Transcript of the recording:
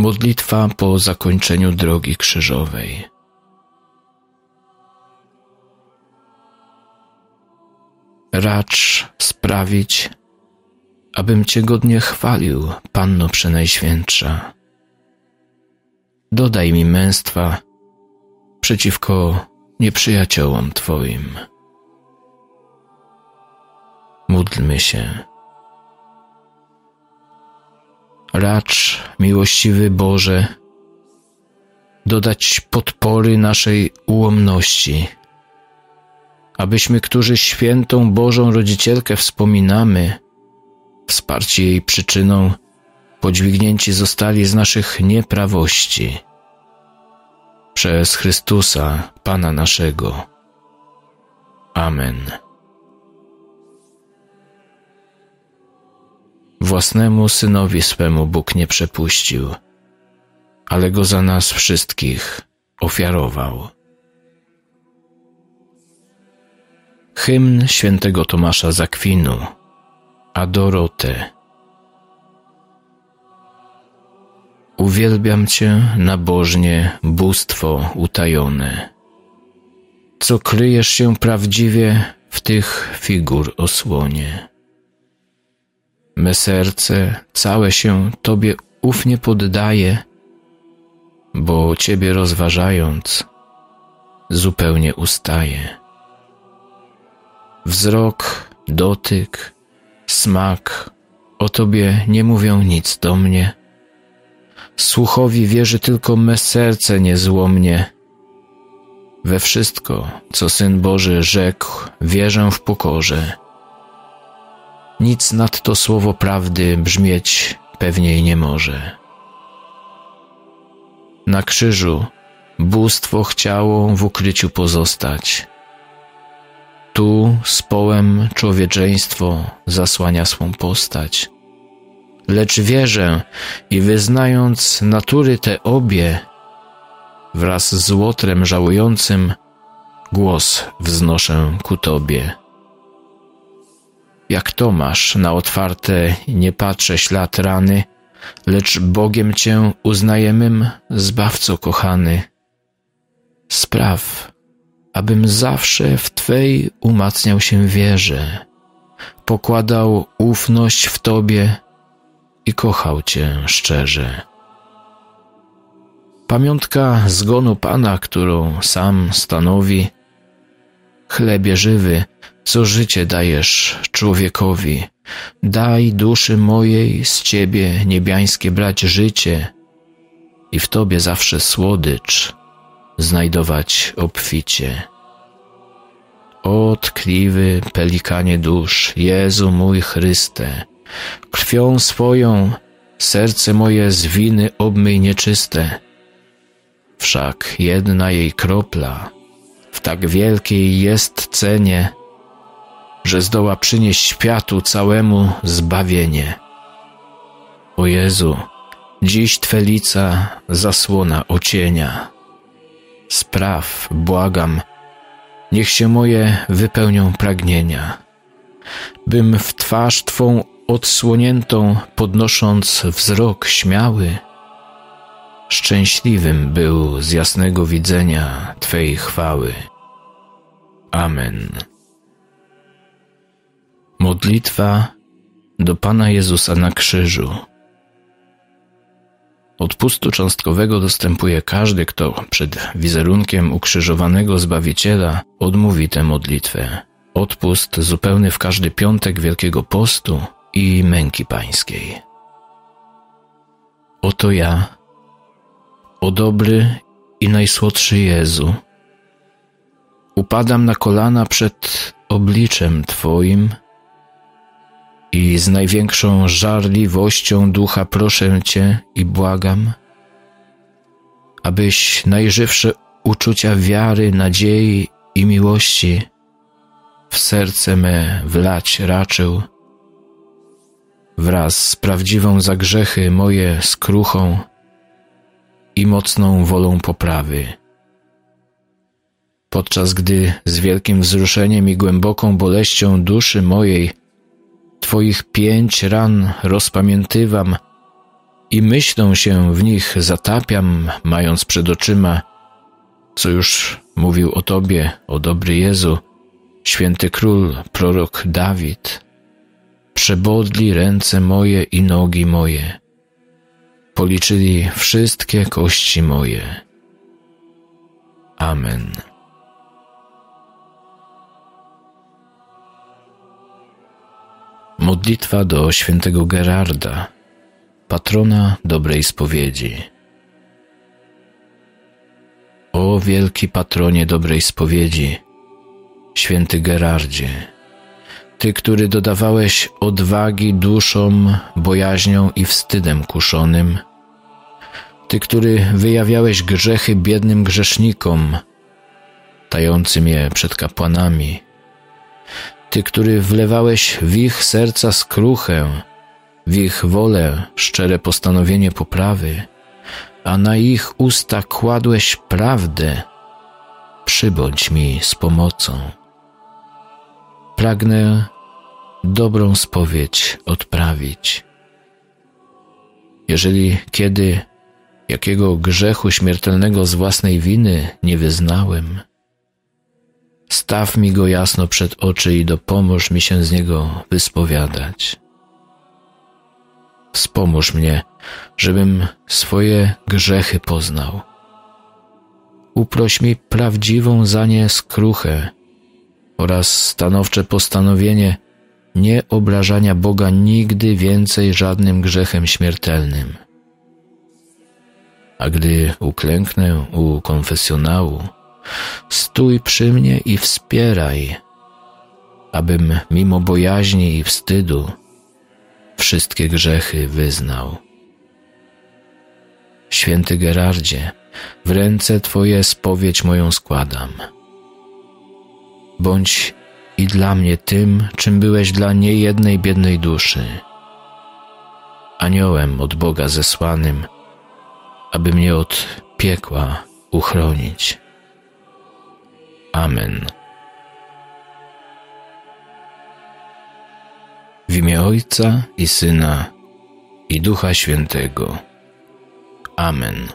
Modlitwa po zakończeniu drogi krzyżowej. Racz sprawić, abym Cię godnie chwalił, Panno Przenajświętsza. Dodaj mi męstwa przeciwko nieprzyjaciołom Twoim. Módlmy się. Racz, miłościwy Boże, dodać podpory naszej ułomności, abyśmy, którzy świętą Bożą Rodzicielkę wspominamy, wsparci jej przyczyną, podźwignięci zostali z naszych nieprawości. Przez Chrystusa, Pana naszego. Amen. Własnemu synowi swemu Bóg nie przepuścił, ale go za nas wszystkich ofiarował. Hymn świętego Tomasza Zakwinu, Adorotę. Uwielbiam Cię nabożnie, bóstwo utajone, co kryjesz się prawdziwie w tych figur osłonie. Me serce całe się Tobie ufnie poddaje, bo Ciebie rozważając, zupełnie ustaje. Wzrok, dotyk, smak o Tobie nie mówią nic do mnie. Słuchowi wierzy tylko me serce niezłomnie. We wszystko, co Syn Boży rzekł, wierzę w pokorze nic nad to słowo prawdy brzmieć pewniej nie może. Na krzyżu bóstwo chciało w ukryciu pozostać. Tu z połem człowieczeństwo zasłania swą postać. Lecz wierzę i wyznając natury te obie, wraz z łotrem żałującym, głos wznoszę ku Tobie. Jak Tomasz na otwarte nie patrzę ślad rany, lecz Bogiem Cię uznajemym, Zbawco kochany. Spraw, abym zawsze w Twej umacniał się wierze, pokładał ufność w Tobie i kochał Cię szczerze. Pamiątka zgonu Pana, którą sam stanowi, chlebie żywy, co życie dajesz człowiekowi. Daj duszy mojej z Ciebie niebiańskie brać życie i w Tobie zawsze słodycz znajdować obficie. O tkliwy pelikanie dusz, Jezu mój Chryste, krwią swoją serce moje z winy obmyj nieczyste. Wszak jedna jej kropla w tak wielkiej jest cenie, że zdoła przynieść światu całemu zbawienie. O Jezu, dziś Twe lica zasłona ocienia. Spraw, błagam, niech się moje wypełnią pragnienia, bym w twarz Twą odsłoniętą podnosząc wzrok śmiały, szczęśliwym był z jasnego widzenia Twej chwały. Amen. Modlitwa do Pana Jezusa na krzyżu. Odpustu cząstkowego dostępuje każdy, kto przed wizerunkiem ukrzyżowanego Zbawiciela odmówi tę modlitwę. Odpust zupełny w każdy piątek Wielkiego Postu i męki pańskiej. Oto ja, o dobry i najsłodszy Jezu, upadam na kolana przed obliczem Twoim i z największą żarliwością ducha proszę Cię i błagam, abyś najżywsze uczucia wiary, nadziei i miłości w serce me wlać raczył, wraz z prawdziwą za grzechy moje skruchą i mocną wolą poprawy. Podczas gdy z wielkim wzruszeniem i głęboką boleścią duszy mojej Twoich pięć ran rozpamiętywam, i myślą się w nich zatapiam, mając przed oczyma, co już mówił o Tobie, o dobry Jezu, święty król, prorok Dawid. Przebodli ręce moje i nogi moje, policzyli wszystkie kości moje. Amen. Modlitwa do świętego Gerarda, patrona dobrej spowiedzi. O wielki patronie dobrej spowiedzi, święty Gerardzie, Ty, który dodawałeś odwagi duszom, bojaźnią i wstydem kuszonym, Ty, który wyjawiałeś grzechy biednym grzesznikom, tającym je przed kapłanami, ty, który wlewałeś w ich serca skruchę, w ich wolę szczere postanowienie poprawy, a na ich usta kładłeś prawdę, przybądź mi z pomocą. Pragnę dobrą spowiedź odprawić. Jeżeli kiedy jakiego grzechu śmiertelnego z własnej winy nie wyznałem, Staw mi go jasno przed oczy i dopomóż mi się z niego wyspowiadać. Wspomóż mnie, żebym swoje grzechy poznał. Uproś mi prawdziwą za nie skruchę oraz stanowcze postanowienie nie obrażania Boga nigdy więcej żadnym grzechem śmiertelnym. A gdy uklęknę u konfesjonału, Stój przy mnie i wspieraj, abym mimo bojaźni i wstydu wszystkie grzechy wyznał. Święty Gerardzie, w ręce Twoje spowiedź moją składam. Bądź i dla mnie tym, czym byłeś dla niejednej biednej duszy. Aniołem od Boga zesłanym, aby mnie od piekła uchronić. Amen. W imię Ojca i Syna i Ducha Świętego. Amen.